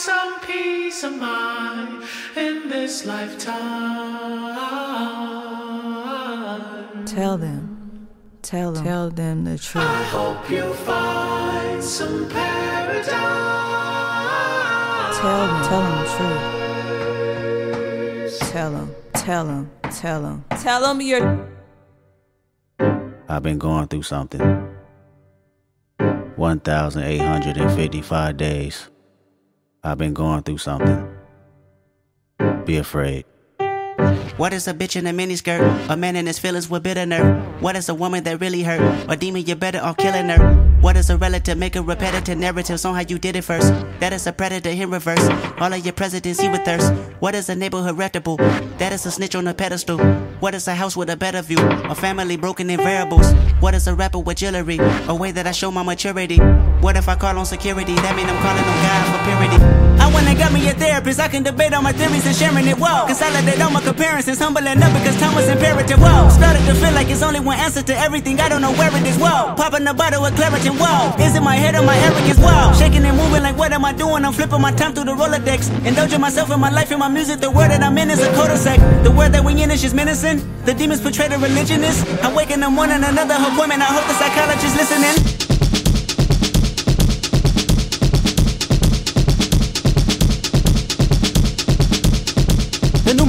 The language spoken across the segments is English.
some peace of mind in this lifetime. Tell them, tell them, tell them the truth. I hope you find some paradise. Tell them, tell them the truth. Tell them, tell them, tell them, tell them you're. I've been going through something. 1,855 days. I've been going through something. Be afraid. What is a bitch in a miniskirt? A man in his feelings with bitter nerve. What is a woman that really hurt? A demon, you better off killing her. What is a relative? Make a repetitive narratives on how you did it first. That is a predator in reverse. All of your presidents, he with thirst. What is a neighborhood reputable? That is a snitch on a pedestal. What is a house with a better view? A family broken in variables. What is a rapper with jewelry? A way that I show my maturity. What if I call on security? That mean I'm calling on God for purity. I and got me a therapist. I can debate all my theories and sharing it. Whoa. Consolidate all my comparisons. Humbling up because time was imperative. Whoa. Started to feel like it's only one answer to everything. I don't know where it is. Whoa. Popping a bottle with Claritin. Whoa. Is it my head or my arrogance? Whoa. Shaking and moving like what am I doing? I'm flipping my time through the Rolodex. Indulging myself in my life and my music. The word that I'm in is a cul-de-sac. The word that we in is just menacing. The demons portray the religionist. I wake in the morning, another appointment. I hope the psychologist listening.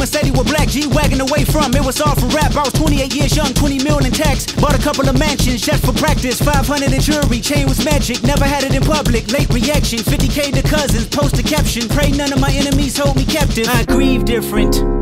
The new Mercedes with black G-Wagon away from. It was all for rap, I was 28 years young 20 mil in tax. Bought a couple of mansions, just for practice. 500 in jewelry, chain was magic. Never had it in public, late reaction. 50k to cousins, post a caption. Pray none of my enemies hold me captive. I grieve different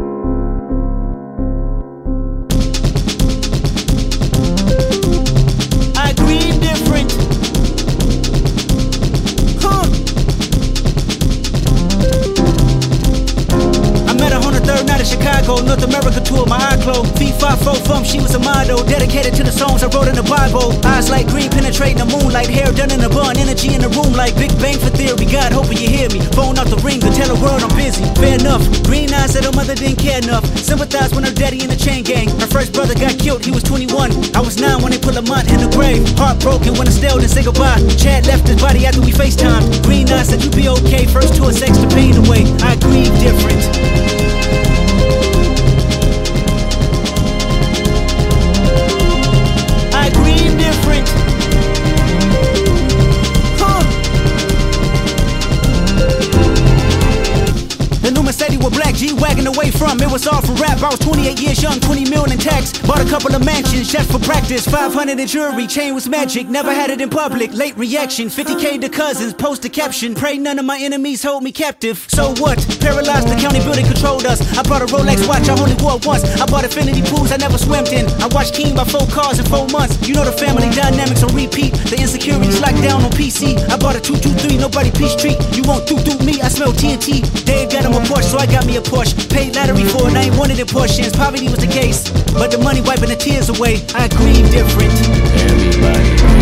Feet five four from, she was a model, dedicated to the songs I wrote in the Bible. Eyes like green, penetrating the moonlight, hair done in a bun, energy in the room like Big Bang for theory. God, hoping you hear me. Phone out the ring to tell the world I'm busy. Fair enough. Green eyes said her mother didn't care enough. Sympathize when her daddy in the chain gang. Her first brother got killed, he was 21. I was nine when they put Lamont in the grave. Heartbroken when I still didn't say goodbye. Chad left his body after we FaceTimed. Green eyes said you'd be okay. First tour sex the pain away. I grieve different. G-Wagon away from It was all for rap, I was 28 years young 20 million in tax. Bought a couple of mansions, just for practice. 500 in jewelry, chain was magic. Never had it in public, late reaction. 50k to cousins, post a caption. Pray none of my enemies hold me captive. So what? Paralyzed, the county building controlled us. I bought a Rolex watch, I only wore it once. I bought infinity pools I never swam in. I watched Keem buy four cars in four months. You know the family dynamics on repeat. The insecurities locked down on PC I bought a 223, nobody peace treat. You won't do do me, I smell TNT Dave got him a Porsche, so I got me a Porsche Paid lottery for it, I ain't wanted it portions Poverty was the case, but the money wiping the tears away. I grieve different. Everybody